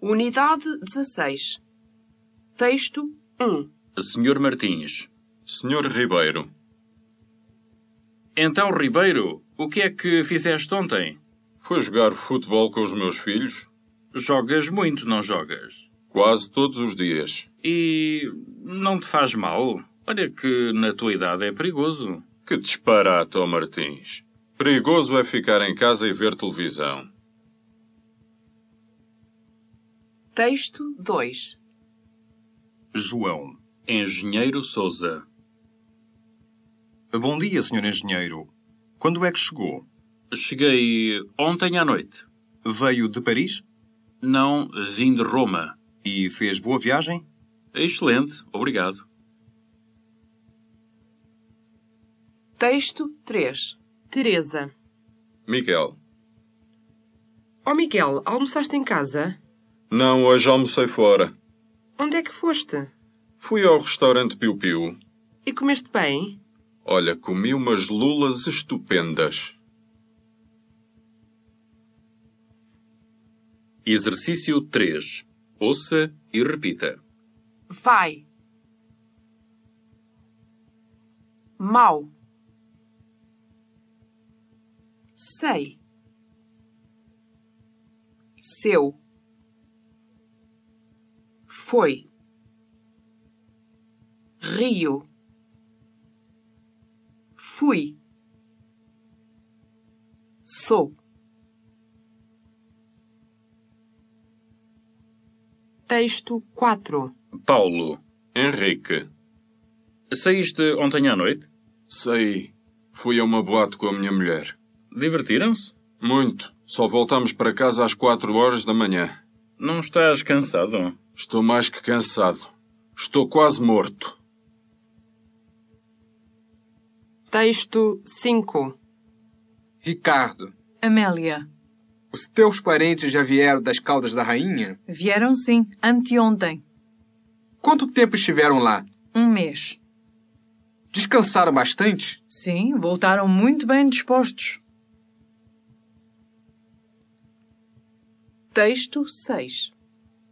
Unidade 16. Texto 1. Senhor Martins. Senhor Ribeiro, Então, Ribeiro, o que é que fizeste ontem? foi jogar futebol com os meus filhos? Jogas muito, não jogas? Quase todos os dias. E não te faz mal? Olha que na tua idade é perigoso. Que disparate, ó Martins. Perigoso é ficar em casa e ver televisão. Texto 2. João. Engenheiro Souza. Bom dia, senhor engenheiro. Quando é que chegou? Cheguei ontem à noite. Veio de Paris Não vim de Roma. e fez boa viagem? Excelente, obrigado. Texto 3. Teresa. Miguel. Ó Miguel, almoçaste em casa? Não, hoje almocei fora. Onde é que foste? Fui ao restaurante Piu Piu. E comeste bem? Olha, comi umas lulas estupendas. Exercício 3. Ouça e repita. Vai. Mau. Sei. Seu. Foi. Rio. Fui. Sou. Texto 4. Paulo. Henrique. Saíste ontem à noite? Saí. Fui a uma boate com a minha mulher. Divertiram-se? Muito. Só voltamos para casa às quatro horas da manhã. Não estás cansado? Estou mais que cansado. Estou quase morto. Texto 5. Ricardo, Amélia. os teus parentes já vieram das Caldas da Rainha? Vieram sim, anteontem. Quanto tempo estiveram lá? Um mês. Descansaram bastante? Sim, voltaram muito bem dispostos. Texto 6.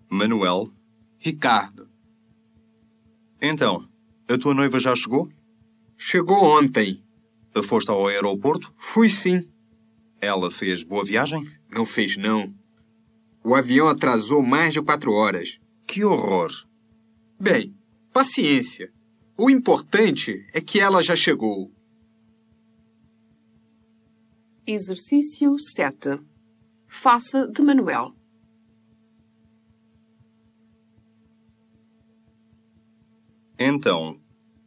Manuel. Ricardo, Então, a tua noiva já chegou? chegou ontem. Foste ao aeroporto? Fui sim. Ela fez boa viagem? Não fez não. O avião atrasou mais de quatro horas. Que horror! Bem, paciência. O importante é que ela já chegou. Exercício 7. Faça de Manuel. Então,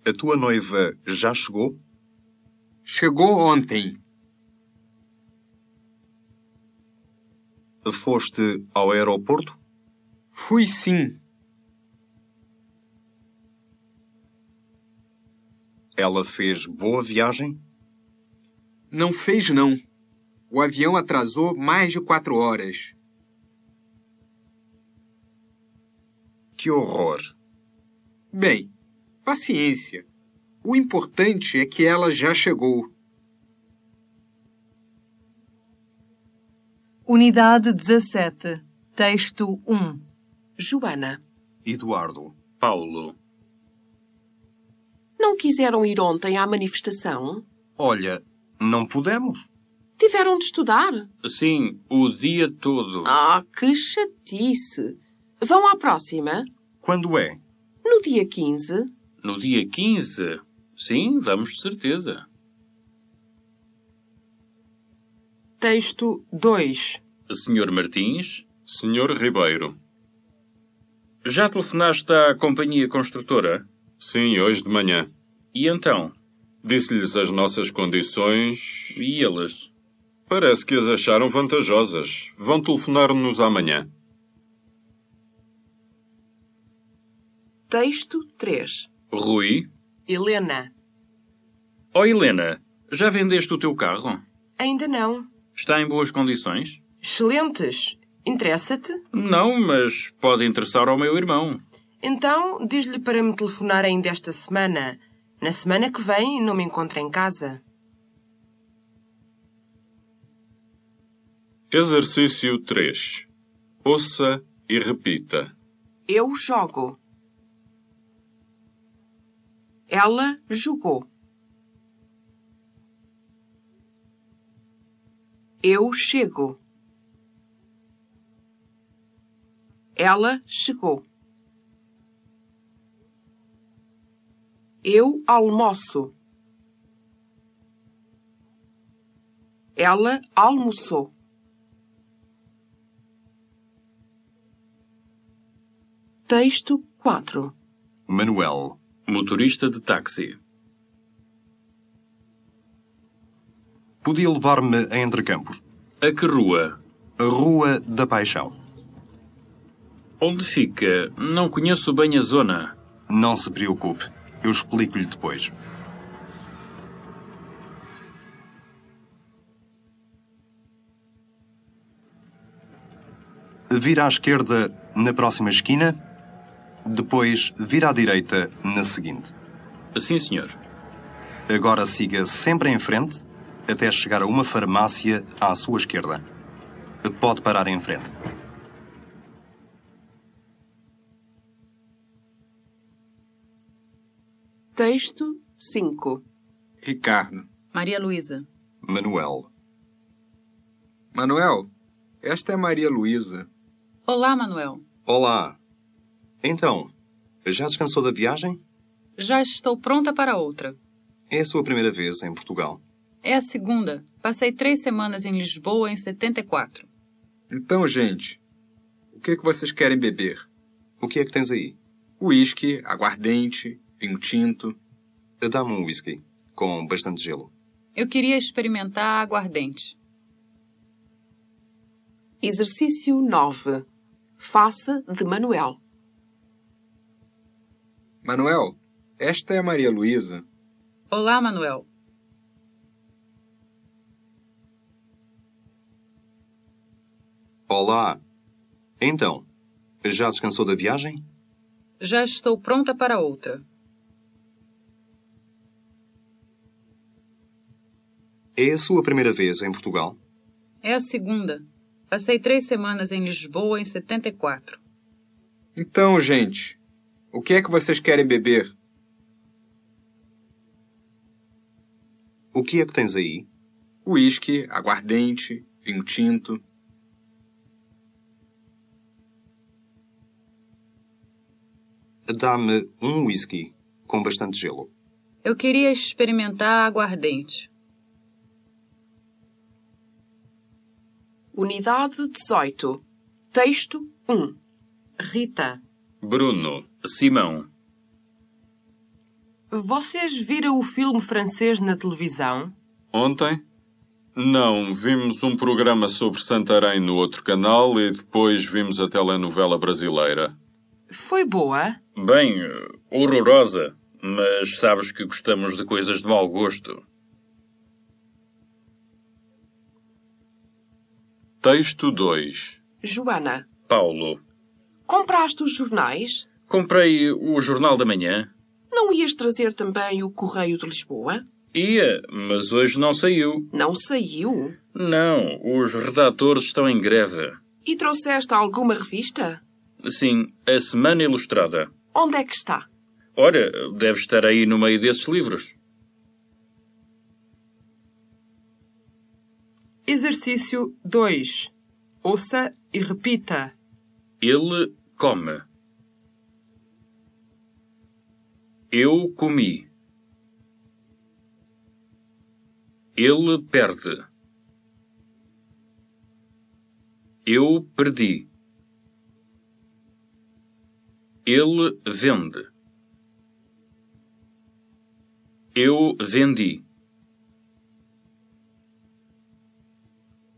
a tua noiva já chegou? Chegou ontem. Foste ao aeroporto? Fui sim. Ela fez boa viagem? Não fez não. O avião atrasou mais de quatro horas. Que horror! Bem, paciência. O importante é que ela já chegou. Unidade 17. Texto 1. Joana. Eduardo. Paulo. Não quiseram ir ontem à manifestação? Olha, não pudemos. Tiveram de estudar? Sim, o dia todo. Ah, que chatice! Vão à próxima? Quando é? No dia 15? No dia 15? Sim, vamos de certeza. Texto 2. Senhor Martins, Senhor Ribeiro. já telefonaste à companhia construtora? Sim, hoje de manhã. E então? Disse-lhes as nossas condições. E elas? Parece que as acharam vantajosas. Vão telefonar-nos amanhã. Texto 3. Rui? Helena. Oh, Helena, já vendeste o teu carro? Ainda não. Está em boas condições? Excelentes. Interessa-te? Não, mas pode interessar ao meu irmão. Então, diz-lhe para me telefonar ainda esta semana. Na semana que vem não me encontro em casa. Exercício 3. Ouça e repita. Eu jogo. Ela jogou. Eu chego. Ela chegou. Eu almoço. Ela almoçou. Texto 4 Manuel. Motorista de táxi. Podia levar-me a Entre Campos. A que rua? A Rua da Paixão. Onde fica? Não conheço bem a zona. Não se preocupe. Eu explico-lhe depois. Vira à esquerda na próxima esquina, depois vira à direita na seguinte. Sim, senhor. Agora siga sempre em frente até chegar a uma farmácia à sua esquerda. Pode parar em frente. Texto 5 Ricardo. Maria Luísa. Manuel. Manuel, esta é Maria Luísa. Olá, Manuel. Olá. Então, já descansou da viagem? Já estou pronta para outra. É a sua primeira vez em Portugal. É a segunda. Passei três semanas em Lisboa em 74. Então, gente, o que, é que vocês querem beber? O que é que tens aí? Uísque, aguardente, vinho tinto. Dá-me um whisky, com bastante gelo. Eu queria experimentar aguardente. Exercício 9 Faça de Manuel. Manuel, esta é a Maria Luísa. Olá, Manuel. Olá. Então, já descansou da viagem? Já estou pronta para outra. É a sua primeira vez em Portugal? É a segunda. Passei três semanas em Lisboa em 74. Então, gente, o que é que vocês querem beber? O que é que tens aí? Uísque, aguardente, vinho tinto. Dá-me um whisky, com bastante gelo. Eu queria experimentar aguardente. Unidade 18 Texto 1 Rita, Bruno. Simão. vocês viram o filme francês na televisão? Ontem? Não, vimos um programa sobre Santarém no outro canal e depois vimos a telenovela brasileira. Foi boa? Bem, horrorosa. Mas sabes que gostamos de coisas de mau gosto. Texto 2. Joana, Paulo. compraste os jornais? Comprei o Jornal da Manhã. Não ias trazer também o Correio de Lisboa? Ia, mas hoje não saiu. Não saiu? Não, os redatores estão em greve. E trouxeste alguma revista? Sim, a Semana Ilustrada. Onde é que está? Ora, deve estar aí no meio desses livros. Exercício 2. Ouça e repita. Ele come. Eu comi. Ele perde. Eu perdi. Ele vende. Eu vendi.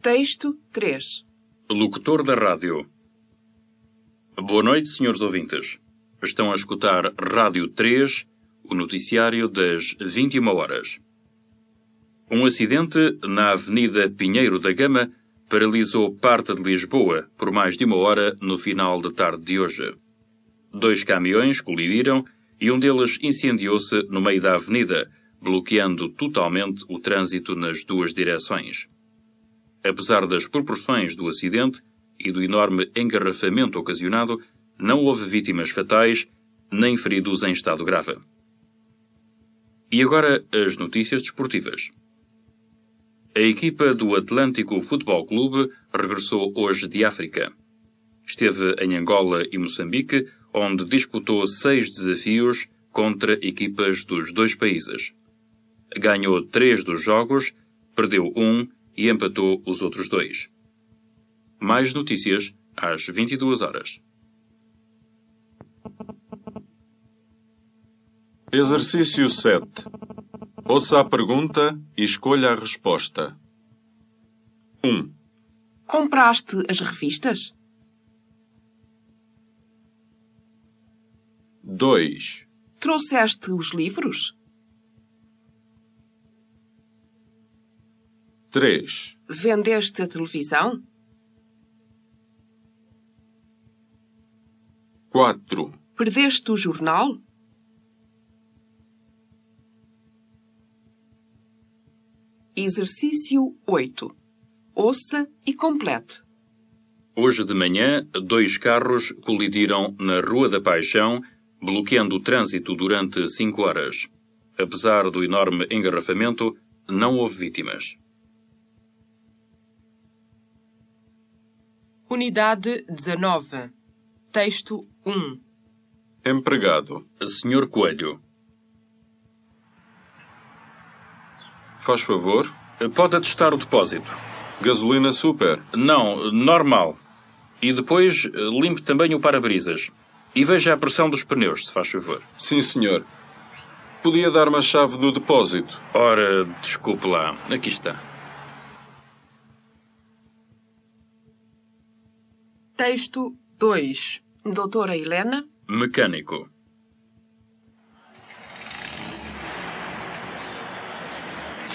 Texto 3 Locutor da rádio. Boa noite, senhores ouvintes. Estão a escutar Rádio 3, o noticiário das 21 horas. Um acidente na Avenida Pinheiro da Gama paralisou parte de Lisboa por mais de uma hora no final da tarde de hoje. Dois caminhões colidiram e um deles incendiou-se no meio da avenida, bloqueando totalmente o trânsito nas duas direções. Apesar das proporções do acidente e do enorme engarrafamento ocasionado, não houve vítimas fatais nem feridos em estado grave. E agora as notícias desportivas. A equipa do Atlântico Futebol Clube regressou hoje de África. Esteve em Angola e Moçambique, onde disputou seis desafios contra equipas dos dois países. Ganhou três dos jogos, perdeu um e empatou os outros dois. Mais notícias às 22 horas. Exercício 7. Ouça a pergunta e escolha a resposta. 1, Compraste as revistas? 2, Trouxeste os livros? 3, Vendeste a televisão? 4, Perdeste o jornal? Exercício 8. Ouça e complete. Hoje de manhã, dois carros colidiram na Rua da Paixão, bloqueando o trânsito durante cinco horas. Apesar do enorme engarrafamento, não houve vítimas. Unidade 19. Texto 1. empregado. Senhor Coelho, Faz favor. pode atestar o depósito? Gasolina super. Não, normal. E depois eh, limpe também o para-brisas. E veja a pressão dos pneus, se faz favor. Sim, senhor. Podia dar-me a chave do depósito. Ora, desculpe lá. Aqui está. Texto 2. Doutora Helena? Mecânico.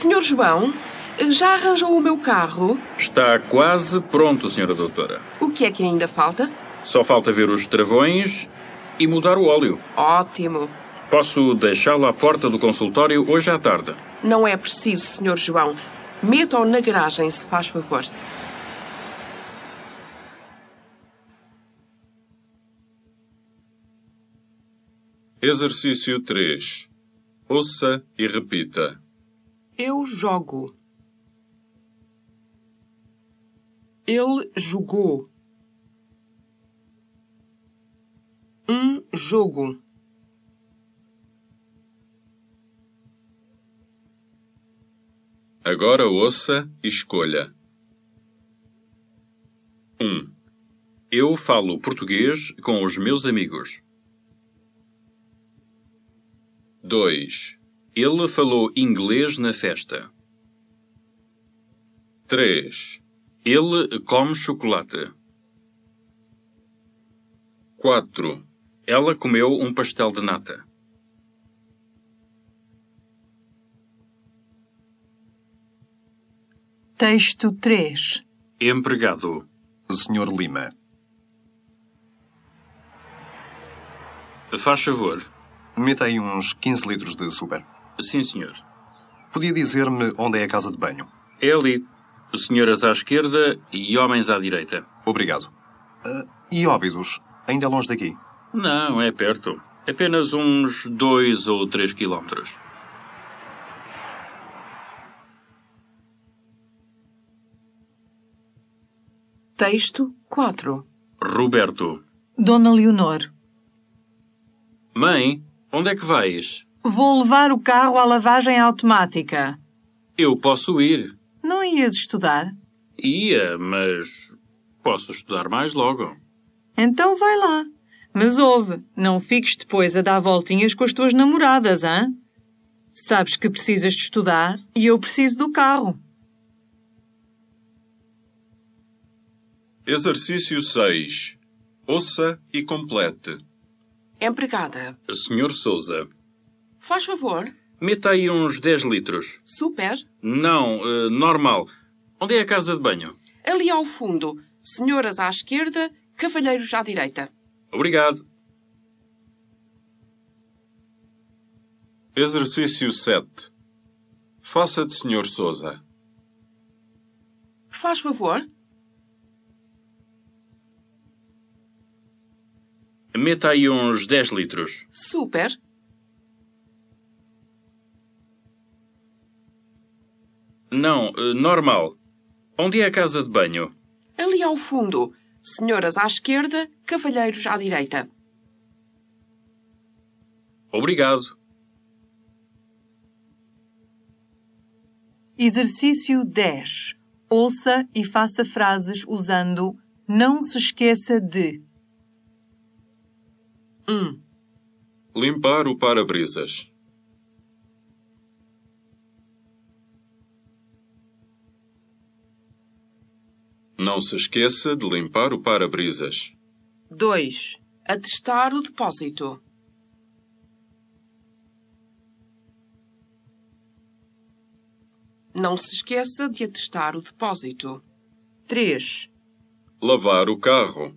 Senhor João, já arranjou o meu carro? Está quase pronto, senhora doutora. O que é que ainda falta? Só falta ver os travões e mudar o óleo. Ótimo. Posso deixá-lo à porta do consultório hoje à tarde. Não é preciso, Senhor João. Meta-o na garagem, se faz favor. Exercício 3. Ouça e repita. Eu jogo. Ele jogou. Um jogo. Agora ouça escolha. 1, Eu falo português com os meus amigos. 2, Ele falou inglês na festa. 3, Ele come chocolate. 4, Ela comeu um pastel de nata. Texto 3. Empregado. Senhor Lima, Faz favor. meta aí uns 15 litros de super. Sim, senhor. Podia dizer-me onde é a casa de banho? É ali. Senhoras à esquerda e homens à direita. Obrigado. Ah, e Óbidos? Ainda é longe daqui? Não, é perto. Apenas uns dois ou três quilómetros. Texto 4. Roberto. Dona Leonor, Mãe, onde é que vais? Vou levar o carro à lavagem automática. Eu posso ir. Não ias estudar? Ia, mas posso estudar mais logo. Então vai lá. Mas ouve, não fiques depois a dar voltinhas com as tuas namoradas, hã? Sabes que precisas de estudar e eu preciso do carro. Exercício 6. Ouça e complete. Empregada. Senhor Souza, Faz favor. meta aí uns 10 litros. Super. Não, eh, normal. Onde é a casa de banho? Ali ao fundo. Senhoras à esquerda, cavalheiros à direita. Obrigado. Exercício 7. Faça de Sr. Souza. Faz favor. Meta aí uns 10 litros. Super. Não, eh, normal. Onde é a casa de banho? Ali ao fundo. Senhoras à esquerda, cavalheiros à direita. Obrigado. Exercício 10. Ouça e faça frases usando não se esqueça de. 1. Limpar o para-brisas. Não se esqueça de limpar o para-brisas. 2. Atestar o depósito. Não se esqueça de atestar o depósito. 3. Lavar o carro.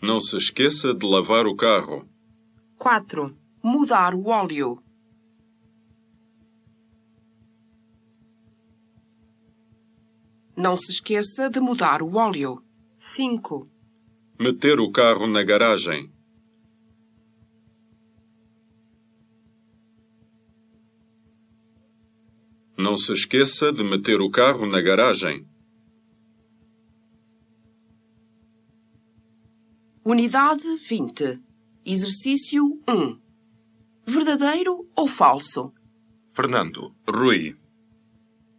Não se esqueça de lavar o carro. 4. Mudar o óleo. Não se esqueça de mudar o óleo. 5. Meter o carro na garagem. Não se esqueça de meter o carro na garagem. Unidade 20. Exercício 1. Verdadeiro ou falso? Fernando, Rui,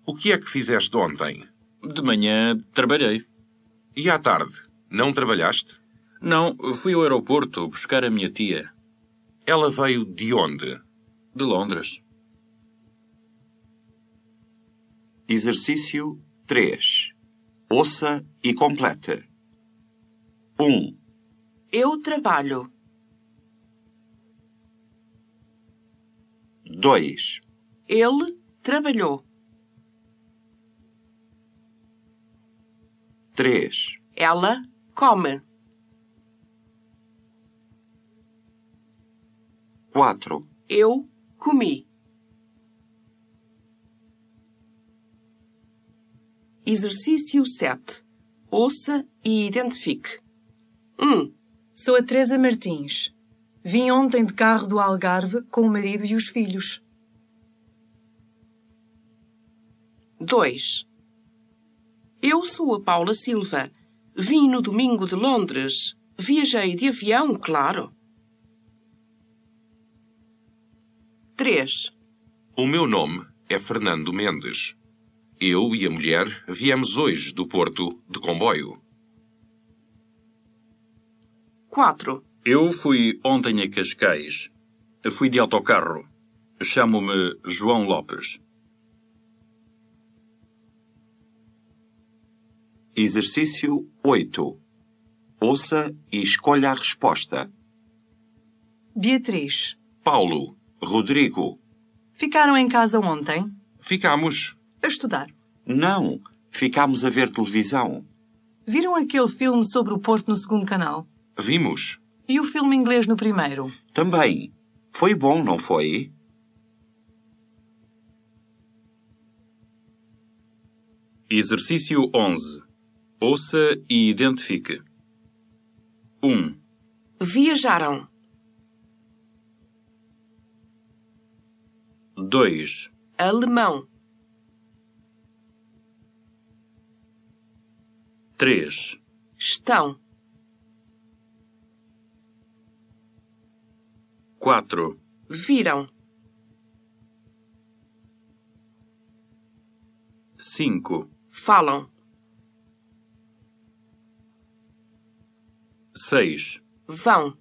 o que é que fizeste ontem? De manhã trabalhei. E à tarde? Não trabalhaste? Não, fui ao aeroporto buscar a minha tia. Ela veio de onde? De Londres. Exercício 3. Ouça e complete. 1, Eu trabalho. 2, Ele trabalhou. 3, Ela come. 4, Eu comi. Exercício 7. Ouça e identifique. 1. Sou a Teresa Martins. Vim ontem de carro do Algarve com o marido e os filhos. 2. Eu sou a Paula Silva. Vim no domingo de Londres. Viajei de avião, claro. 3. O meu nome é Fernando Mendes. Eu e a mulher viemos hoje do Porto de comboio. 4. Eu fui ontem a Cascais. Fui de autocarro. Chamo-me João Lopes. Exercício 8. Ouça e escolha a resposta. Beatriz. Paulo, Rodrigo. Ficaram em casa ontem? ficamos. A estudar. Não. Ficámos a ver televisão. Viram aquele filme sobre o Porto no segundo canal? Vimos. E o filme inglês no primeiro? Também. Foi bom, não foi? Exercício 11. Ouça e identifique. 1, Viajaram. 2, Alemão. 3, Estão. 4, Viram. 5, Falam. 6, Vão.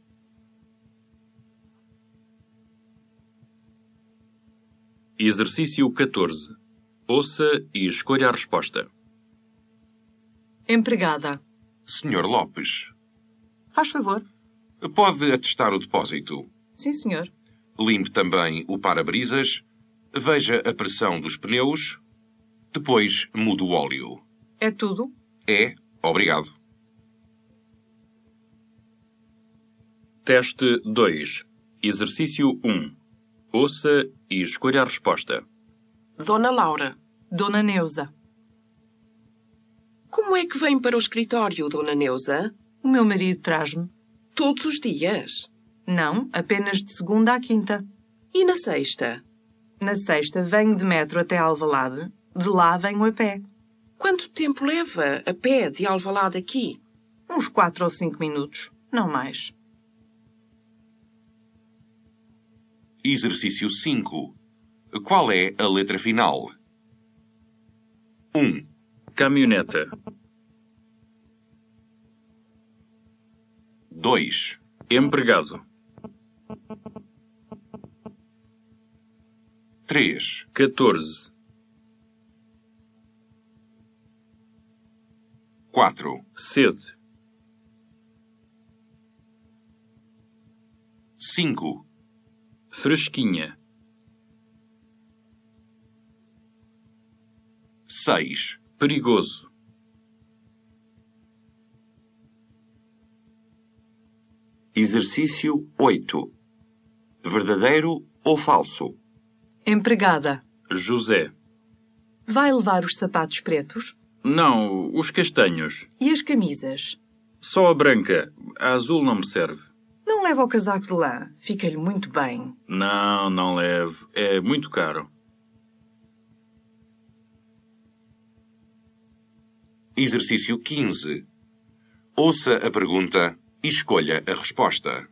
Exercício 14. Ouça e escolha a resposta. Empregada. Senhor Lopes, Faz favor. pode atestar o depósito. Sim, senhor. Limpe também o para-brisas. Veja a pressão dos pneus. Depois mude o óleo. É tudo? É, obrigado. Teste 2. Exercício 1. Ouça e escolha a resposta. Dona Laura. Dona Neuza. Como é que vem para o escritório, Dona Neuza? O meu marido traz-me. Todos os dias? Não, apenas de segunda à quinta. E na sexta? Na sexta venho de metro até Alvalade, de lá venho a pé. Quanto tempo leva a pé de Alvalade aqui? Uns quatro ou cinco minutos, não mais. Exercício 5. Qual é a letra final? 1, Caminhoneta. 2, Empregado. 3, 14. 4, Sede. 5, Fresquinha. 6, Perigoso. Exercício 8. Verdadeiro ou falso? Empregada. José. Vai levar os sapatos pretos? Não, os castanhos. E as camisas? Só a branca. A azul não me serve. Leva o casaco de lã. Fica-lhe muito bem. Não, não levo. É muito caro. Exercício 15. Ouça a pergunta e escolha a resposta.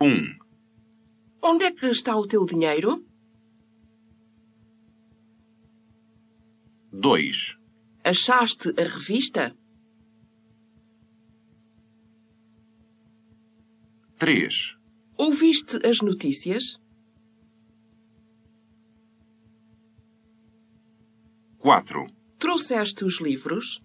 1, Onde é que está o teu dinheiro? 2, Achaste a revista? 3, Ouviste as notícias? 4, Trouxeste os livros?